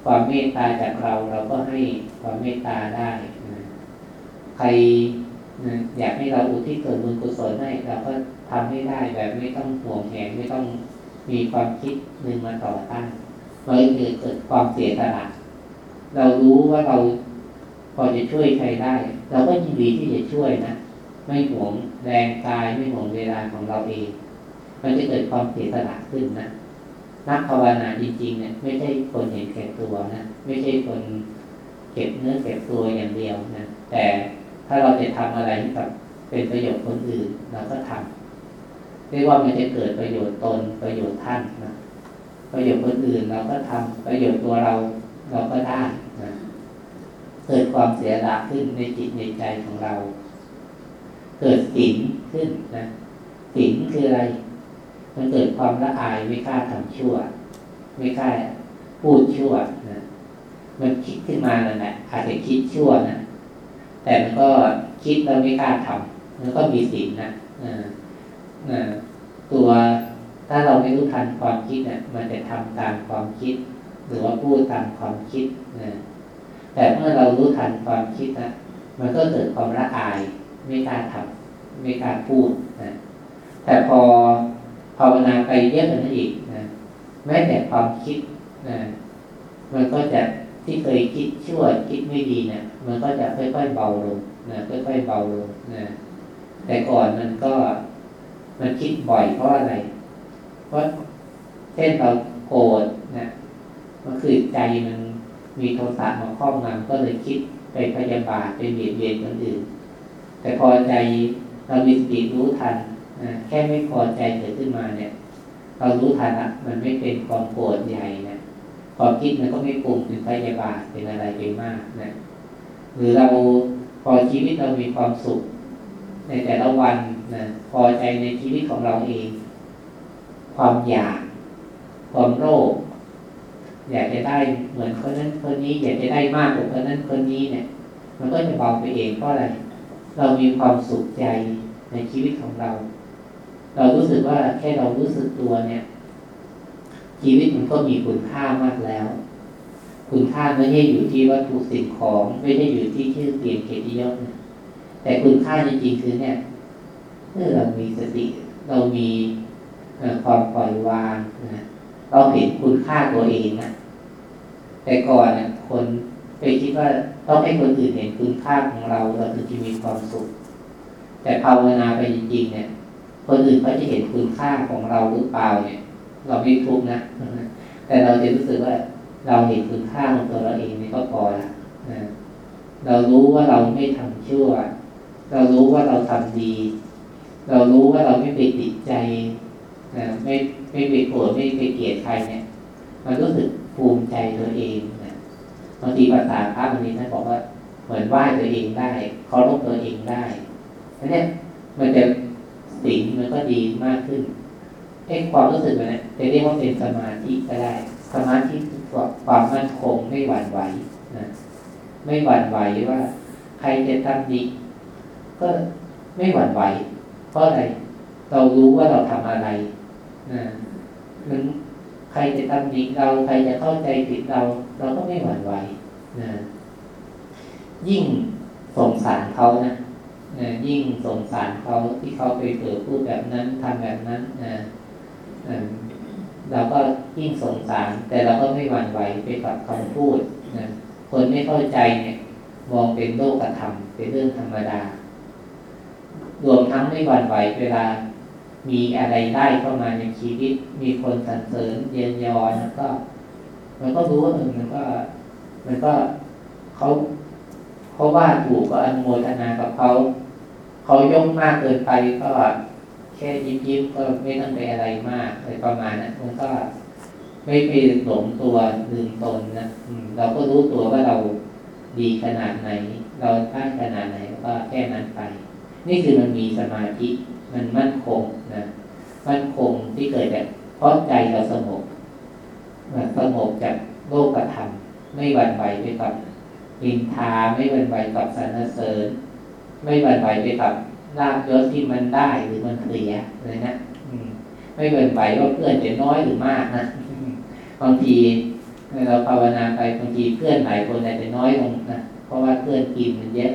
ความเมตตาจากเราเราก็ให้ความเมตตาได้นะใคร นะอยากให้เราอุทิศส่วนบุญกุศลให้เราก็ทำให้ได้แบบไม่ต้องห่วงแหนไม่ต้องมีความคิดหนึ่งมาต่อต้านมันเกิดเกิดความเสียสละเรารู้ว่าเราพอจะช่วยใครได้ เราก็ยินดีที่จะช่วยนะไม่ห่วงแรงกายไม่ห่วงเวลาของเราเองมันจะเกิดความเสียสละขึ้นนะนักภาวนาจริงๆเนี่ยไม่ใช่คนเห็นแก่ตัวนะไม่ใช่คนเก็บเนื้อเก็บตัวอย่างเดียวนะแต่ ถ้าเราจะทำอะไรกับเป็นประโยชน์คนอื่นเราก็ทำเรียกว่ามันจะเกิดประโยชน์ตนประโยชน์ท่านนะประโยชน์คนอื่นเราก็ทำประโยชน์ตัวเราเราก็ได้นะเกิดความเสียสละขึ้นในจิตในใจของเรา เกิดสินขึ้นนะสินคืออะไร มันเกิดความละอายไม่กล้าทำชั่ว ไม่กล้าพูดชั่วนะมันคิดขึ้นมานั่นแหละอาจจะคิดชั่วนะ แต่มันก็คิดแล้วไม่กล้าทำมันก็มีสินนะตัวถ้าเราไม่รู้ทันความคิดเนี่ยมันจะทำตามความคิด หรือว่าพูดตามความคิดนะแต่เมื่อเรารู้ทันความคิดนะมันก็เกิดความละอาย ไม่กล้าทำไม่กล้าพูดนะแต่พอภาวนาไปเยอะกว่านั้นอีกนะแม้แต่ความคิดนะมันก็จะที่เคยคิดชั่วคิดไม่ดีเนะี่ย มันก็จะค่อยๆเบาลงนะค่อยๆเบาลงนะแต่ก่อนมันก็มันคิดบ่อยเพราะอะไร เพราะเช่นเราโกรธนะมันคือใจมันมีโทสะมาครอบงำก็เลยคิดไปพยาบาทไปเบียดเบียนคนอื่น แต่พอใจเรามีสติรู้ทันนะแค่ไม่พอใจเกิดขึ้นมาเนี่ย เรารู้ทันละมันไม่เป็นความโกรธใหญ่นะความคิดมันก็ไม่ปรุงเป็นพยาบาทเป็นอะไรไปมากนะ หรือเราพอชีวิตเรามีความสุข ในแต่ละวันนะพอใจในชีวิตของเราเอง ความอยาก ความโลภอยากจะได้เหมือนคนนั้นคนนี้ อยากจะได้มากกว่าคนนั้นคนนี้เนี่ย มันก็จะเบาไปเองเพราะอะไร เรามีความสุขใจในชีวิตของเรา เรารู้สึกว่าแค่เรารู้สึกตัวเนี่ย ชีวิตมันก็มีคุณค่ามากแล้ว คุณค่าไม่ใช่อยู่ที่วัตถุสิ่งของ ไม่ได้อยู่ที่ชื่อเสียงเกียรติยศแต่คุณค่าจริงๆคือเนี่ยเมื่อเรามีสติ เรามีความปล่อยวางนะเราเห็นคุณค่าตัวเองนะแต่ก่อนเนี่ยคนไปคิดว่าต้องให้คนอื่นเห็นคุณค่าของเราเราถึงจะมีความสุข แต่ภาวนาไปจริงๆเนี่ย คนอื่นเขาจะเห็นคุณค่าของเราหรือเปล่าเนี่ย เราไม่ทุกนะแต่เราจะรู้สึกว่า เราเห็นคุณค่าของตัวเราเองนี่ก็พอละนะเรารู้ว่าเราไม่ทำชั่ว เรารู้ว่าเราทำดี เรารู้ว่าเราไม่ไปติดใจนะไม่ไม่ไปโกรธไม่ไปเกลียดใครเนี่ย มันรู้สึกภูมิใจตัวเองนะบางทีภาษาพระบางทีท่านบอกว่า เหมือนไหว้ตัวเองได้เคารพตัวเองได้อันนี้มันจะสิ่งมันก็ดีมากขึ้นไอ้ความรู้สึกแบบนี้จะเรียกว่าเป็นสมาธิก็ได้ สมาธิ ความมั่นคงไม่หวั่นไหวนะไม่หวั่นไหวว่า ใครจะทำดีก็ไม่หวั่นไหว เพราะอะไร เรารู้ว่าเราทำอะไรนะมันใครจะทำดีเรา ใครจะเข้าใจผิดเรา เราก็ไม่หวั่นไหวนะยิ่งสงสารเขานะนะยิ่งสงสารเขาที่เขาไปเผลอพูดแบบนั้นทำแบบนั้นนะ เราก็ยิ่งสงสาร แต่เราก็ไม่หวั่นไหวไปกับคำพูดนะคนไม่เข้าใจเนี่ยมองเป็นโลกธรรมเป็นเรื่องธรรมดารวมทั้งไม่หวั่นไหวเวลา มีอะไรได้เข้ามาในชีวิต มีคนสรรเสริญเยียนยอแล้วก็ มันก็รู้ว่ามันก็ มันก็เขาเขาว่าถูกก็อนุโมทนากับเขา เขายกมากเกินไปก็ แค่ยิ้มยิ้มก็ไม่ต้องไปอะไรมากอะไรประมาณนั้นมันก็ไม่ไปหลงตัวลืมตนนะเราก็รู้ตัวว่าเราดีขนาดไหน เราได้ขนาดไหนก็ก็แค่นั้นไป นี่คือมันมีสมาธิมันมั่นคงนะมั่นคงที่เกิดจากเพราะใจเราสงบสงบจากโลกธรรมไม่หวั่นไหวไปกับอินทาไม่หวั่นไหวกับสรรเสริญ ไม่หวั่นไหวไปกับ ลาบยศที่มันได้หรือมันเสียเลยนะไม่หวั่นไหวว่าเพื่อนจะน้อยหรือมากนะบางทีเราภาวนาไปบางทีเพื่อนหลายคนอาจจะน้อยลงนะเพราะว่าเพื่อนกินมันเยอะ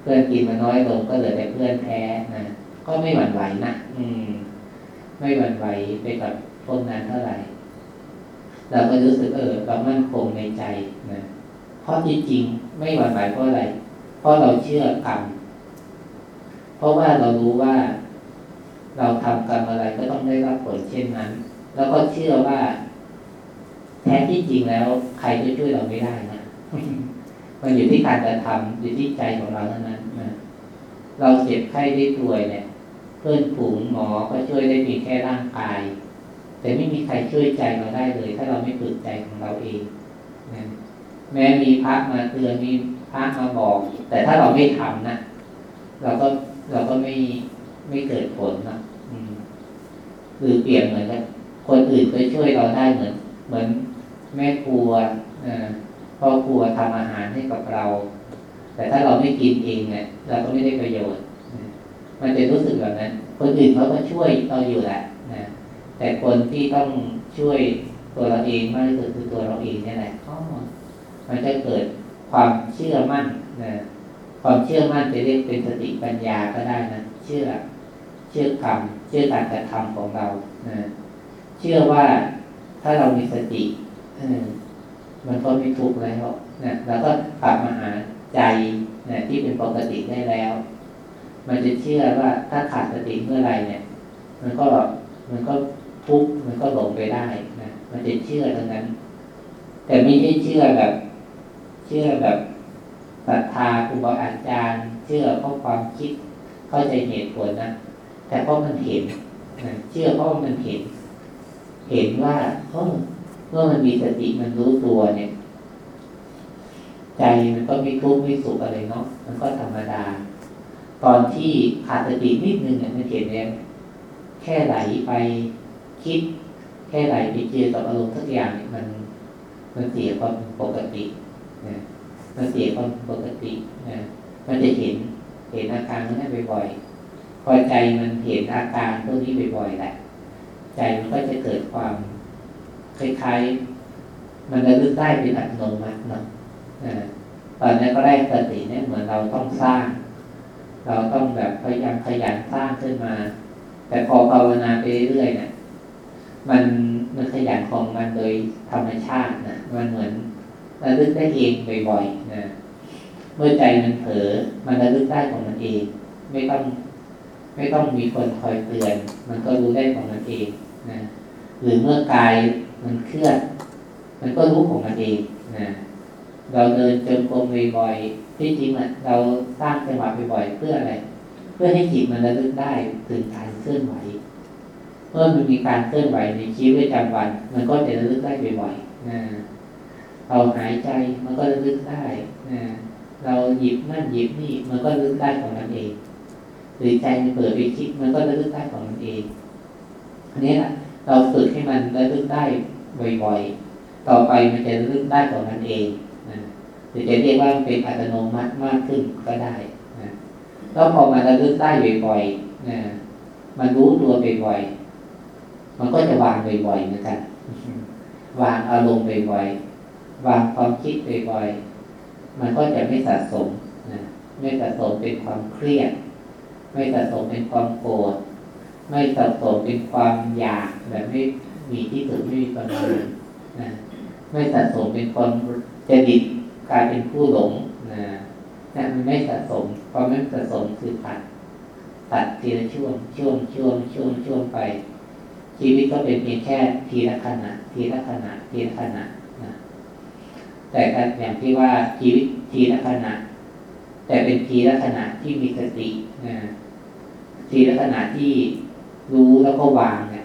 เพื่อนกินมันน้อยลงก็เหลือแต่เพื่อนแท้นะก็ไม่หวั่นไหวนะอืม ไม่หวั่นไหวไปกับพวกนั้นเท่าไหร่เราก็รู้สึกเออเรามั่นคงในใจนะเพราะจริงๆไม่หวั่นไหวเพราะอะไร เพราะเราเชื่อกรรมเพ ราะว่าเรารู้ว่า เราทำกรรมอะไรก็ต้องได้รับผลเช่นนั้น แล้วก็เชื่อว่า แท้ที่จริงแล้ว ใครจะช่วยเราไม่ได้นะมันอยู่ที่การกระทำอยู่ที่ใจของเราเท่านั้นนะเราเจ็บไข้ได้ป่วยเนี่ย เพื่อนฝูงหมอก็ช่วยได้เพียงแค่ร่างกาย แต่ไม่มีใครช่วยใจเราได้เลย ถ้าเราไม่ฝึกใจของเราเองนะแม้มีพระมาเตือนมีพระมาบอก แต่ถ้าเราไม่ทำนะเราก็ เราก็ไม่ไม่เกิดผลนะคือเปรียบเหมือนกับคนอื่นไปช่วยเราได้เหมือน เหมือนแม่ครัวพ่อครัวทำอาหารให้กับเรา แต่ถ้าเราไม่กินเองเนี่ยเราก็ไม่ได้ประโยชน์มันจะรู้สึกแบบนั้น คนอื่นเขาก็ช่วยเราอยู่แหละนะแต่คนที่ต้องช่วยตัวเราเองมากที่สุดคือตัวเราเองนี่แหละมันจะเกิดความเชื่อมั่นนะ ความเชื่อมั่นจะเรียกเป็นสติปัญญาก็ได้นะเชื่อ เชื่อกรรมเชื่อการกระทำของเรานะเชื่อว่าถ้าเรามีสติมันก็ไม่ทุกข์แล้วนะแล้วก็กลับมาหาใจนะที่เป็นปกติได้แล้ว มันจะเชื่อว่าถ้าขาดสติเมื่อไรเนี่ย มันก็มันก็ทุกข์มันก็หลงไปได้นะมันจะเชื่อทั้งนั้น แต่ไม่ใช่เชื่อแบบ เชื่อแบบ ศรัทธาครูบาอาจารย์เชื่อเพราะความคิด เข้าใจเหตุผลนะแต่เพราะมันเห็นนะเชื่อเพราะมันเห็น เห็นว่าเเมื่อมันมีสติมันรู้ตัวเนี่ย ใจมันก็ไม่ทุกข์ไม่สุขอะไรเนาะมันก็ธรรมดา ตอนที่ขาดสตินิดนึงเนี่ยมันเห็นเนี่ยแค่ไหลไปคิด แค่ไหลไปเจอกับอารมณ์ทุกอย่างเนี่ยมันมันเสียความปกตินะ มันเสียความปกตินะมันจะเห็นเห็นอาการมันั้บ่อยๆพอใจมันเห็นอาการพวกนี้บ่อยๆแหละใจมันก็จะเกิดความคล้ายๆ มันระลึกได้เป็นอัตโนมัติเนาะตอนนี้ก็ได้สติเนี่ยเหมือนเราต้องสร้าง เราต้องแบบพยายามขยันสร้างขึ้นมา แต่พอภาวนาไปเรื่อยๆเนี่ยมันมันขยันของมันโดยธรรมชาตินะมันเหมือน ระลึกได้เองบ่อยๆนะเมื่อใจมันเผลอมันระลึกได้ของมันเอง ไม่ต้องไม่ต้องมีคนคอยเตือน มันก็รู้ได้ของมันเองนะหรือเมื่อกายมันเคลื่อน มันก็รู้ของมันเองนะเราเดินจนกรมบ่อยๆที่จริงอะเราสร้างจังหวะบ่อยๆเพื่ออะไร เพื่อให้จิตมันระลึกได้ถึงการเคลื่อนไหวเมื่อมันมีการเคลื่อนไหวในชีวิตประจำวัน มันก็จะระลึกได้บ่อยๆนะ เราหายใจมันก็ระลึกได้นะเราหยิบนั่นหยิบนี่มันก็ระลึกได้ของมันเองหรือใจมันเปิดไปคิดมันก็ระลึกได้ของมันเองอันนี้นะเราฝึกให้มันระลึกได้บ่อยๆ ต่อไปมันจะระลึกได้ของมันเองนะหรือจะเรียกว่าเป็นอัตโนมัติมากขึ้นก็ได้นะแล้วพอมันระลึกได้บ่อยๆนะมันรู้ตัวบ่อยๆมันก็จะวางบ่อยๆเหมือนกันวางอารมณ์บ่อยๆ วางความคิดบ่อยๆ มันก็จะไม่สะสมนะไม่สะสมเป็นความเครียด ไม่สะสมเป็นความโกรธไม่สะสมเป็นความอยากแบบไม่มีที่สุดไม่มีประมาณนะไม่สะสมเป็นความจะดิดกลายเป็นผู้หลงนะนั่นมันไม่สะสมความไม่สะสมคือตัดตัดทีละช่วงช่วงช่วงช่วงช่วงไปชีวิตก็เป็นเพียงแค่ทีละขณะทีละขณะทีละขณะ แต่การอย่างที่ว่าชีวิตทีละขณะ แต่เป็นทีละขณะที่มีสตินะทีละขณะที่รู้แล้วก็วางเนี่ย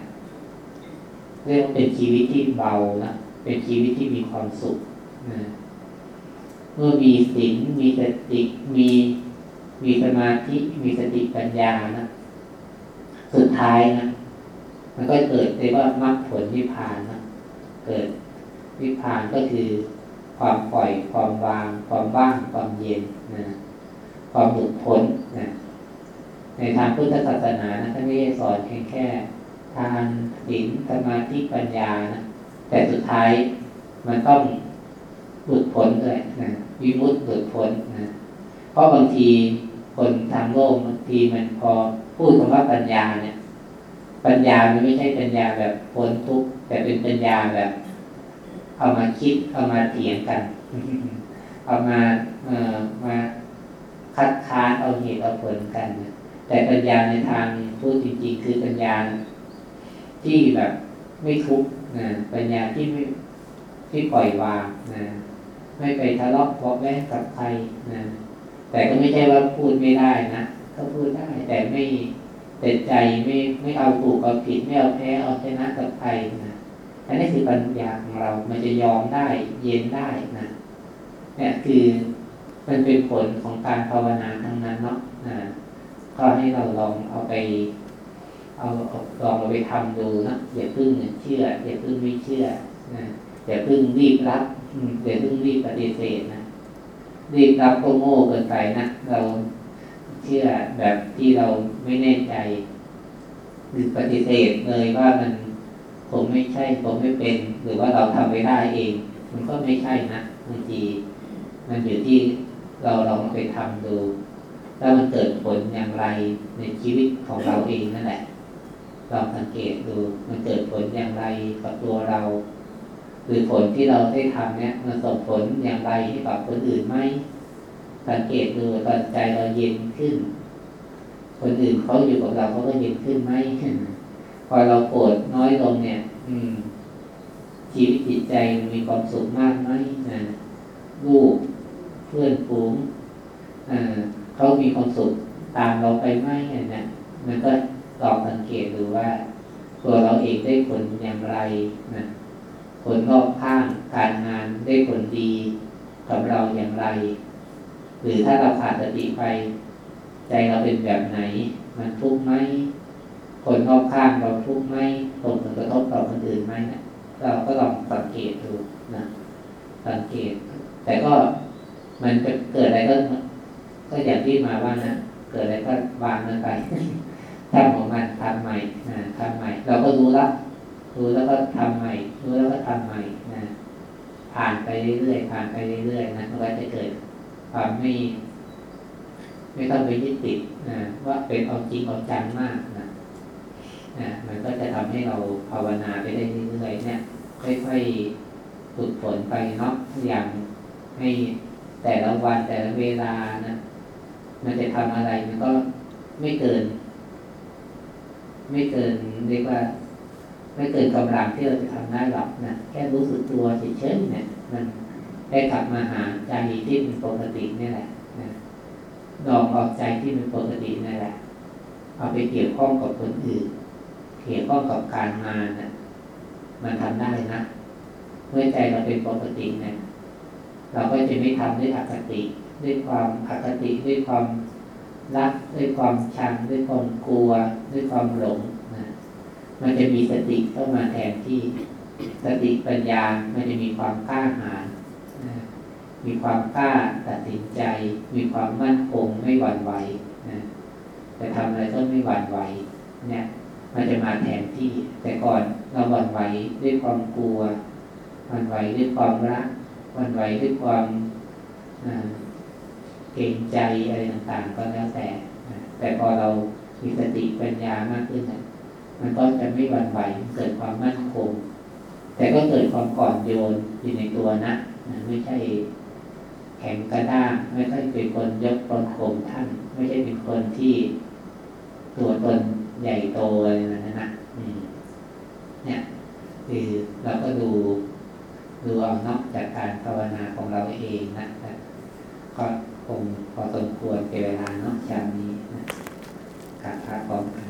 เรียกว่าเป็นชีวิตที่เบานะเป็นชีวิตที่มีความสุขนะเมื่อมีศีลมีสติมีมีสมาธิมีสติปัญญานะสุดท้ายนะมันก็เกิดเรียกว่ามรรคผลวิพานนะเกิดวิพานก็คือ ความปล่อย ความวาง ความว่าง ความเย็นนะความหลุดพ้นนะในทางพุทธศาสนานะท่านไม่ได้สอนเพียงแค่ทานศีลสมาธิปัญญานะแต่สุดท้ายมันต้องหลุดพ้นเลยนะวิมุตติหลุดพ้นนะเพราะบางทีคนทางโลกบางทีมันพอพูดคำว่าปัญญาเนี่ย ปัญญามันไม่ใช่ปัญญาแบบพ้นทุกข์แต่เป็นปัญญาแบบ เอามาคิด เอามาเถียงกัน เอามาเออมาคัดค้านเอาเหตุเอาผลกัน แต่ปัญญาในทางพูดจริงๆ คือปัญญาที่แบบไม่ทุกข์นะปัญญาที่ไม่ที่ปล่อยวางนะไม่ไปทะเลาะเบาะแว้งกับใครนะแต่ก็ไม่ใช่ว่าพูดไม่ได้นะก็พูดได้ แต่ไม่แต่ใจไม่ไม่เอาถูกเอาผิดไม่เอาแพ้เอาชนะกับใครนะ อันนี้คือปัญญาของเรา มันจะยอมได้ เย็นได้นะ เนี่ยคือมันเป็นผลของการภาวนาทั้งนั้นเนาะนะก็ให้เราลองเอาไป เอาลองเอาไปทำดูนะอย่าพึ่งเชื่อ อย่าพึ่งไม่เชื่อนะอย่าพึ่งรีบรับอย่าพึ่งรีบปฏิเสธนะรีบรับก็โง่เกินไปนะเราเชื่อแบบที่เราไม่แน่ใจหรือปฏิเสธเลยว่ามัน ผมไม่ใช่ ผมไม่เป็น หรือว่าเราทำไม่ได้เอง มันก็ไม่ใช่นะบางทีมันอยู่ที่เราลองไปทำดูแล้วมันเกิดผลอย่างไรในชีวิตของเราเองนั่นแหละลองสังเกตดู มันเกิดผลอย่างไรกับตัวเราหรือผลที่เราได้ทำเนี่ยมันส่งผลอย่างไรให้กับคนอื่นไหมสังเกตดูตอนใจเราเย็นขึ้น คนอื่นเขาอยู่กับเราเขาก็เย็นขึ้นไหม พอเราโกรธน้อยลงเนี่ย อืมชีวิตจิตใจมีความสุขมากไหมนะลูกเพื่อนฝูงเขามีความสุขตามเราไปไหมเนี่ยมันก็ลองสังเกตดูว่าตัวเราเองได้ผลอย่างไรนะผลรอบข้างการงานได้ผลดีกับเราอย่างไร หรือถ้าเราขาดสติไป ใจเราเป็นแบบไหน มันทุกข์ไหม คนรอบข้างเราทุกข์ไหมส่งผลกระทบต่อคนอื่นไหมนะเราก็ลองสังเกตดูนะสังเกต แต่ก็มันจะเกิดอะไรก็ ก็อย่างที่มาว่านะเกิดอะไรก็วางมันไปทำของมันทำใหม่นะทำใหม่ เราก็รู้แล้วรู้แล้วก็ทำใหม่รู้แล้วก็ทำใหม่นะผ่านไปเรื่อยๆผ่านไปเรื่อยๆนะมันก็จะเกิดความไม่ ไม่ต้องไปยึดติดนะว่าเป็นเอาจริงเอาจังมากนะ นะมันก็จะทำให้เราภาวนาไปได้เรื่อยๆเนี่ยค่อยๆฝึกฝนไปเนาะอย่างให้แต่ละวันแต่ละเวลานะมันจะทำอะไรมันก็ไม่เกิน ไม่เกินเรียกว่า ไม่เกินกำลังที่เราจะทำได้หรอกนะแค่รู้สึกตัวเฉยๆเนี่ย มันได้กลับมาหาใจที่เป็นปกตินี่แหละนะลองเอาใจที่เป็นปกตินี่แหละเอาไปเกี่ยวข้องกับคนอื่น เกี่ยวข้องกับการงานนะมันทำได้นะเมื่อใจเราเป็นปกติเนี่ยเราก็จะไม่ทำด้วยอคติ ด้วยความอคติด้วยความรักด้วยความชังด้วยความกลัว ด้วยความหลงนะมันจะมีสติเข้ามาแทนที่สติปัญญามันจะมีความกล้าหาญนะมีความกล้าตัดสินใจ มีความมั่นคงไม่หวั่นไหวนะจะทำอะไรก็ไม่หวั่นไหวเนี่ย มันจะมาแทนที่ แต่ก่อนเราหวั่นไหวด้วยความกลัวหวั่นไหวด้วยความรักวันไหวด้วยความเกรงใจอะไรต่างๆ ก็แล้วแต่ แต่พอเรามีสติปัญญามากขึ้นมันก็จะไม่หวั่นไหวเกิดความมั่นคง แต่ก็เกิดความก่อนโยนอยู่ในตัวนะไม่ใช่แข็งกระด้างไม่ใช่เป็นคนยกตนข่มท่าน ไม่ใช่เป็นคนที่ตัวตน ใหญ่โตอะไรนะนะเนี่ยคือเราก็ดูดูเอานอกจากการภาวนาของเราเองนะก็คงพอสมควรเป็นเวลาเนาะชามนี้นะการพาพร้อมกัน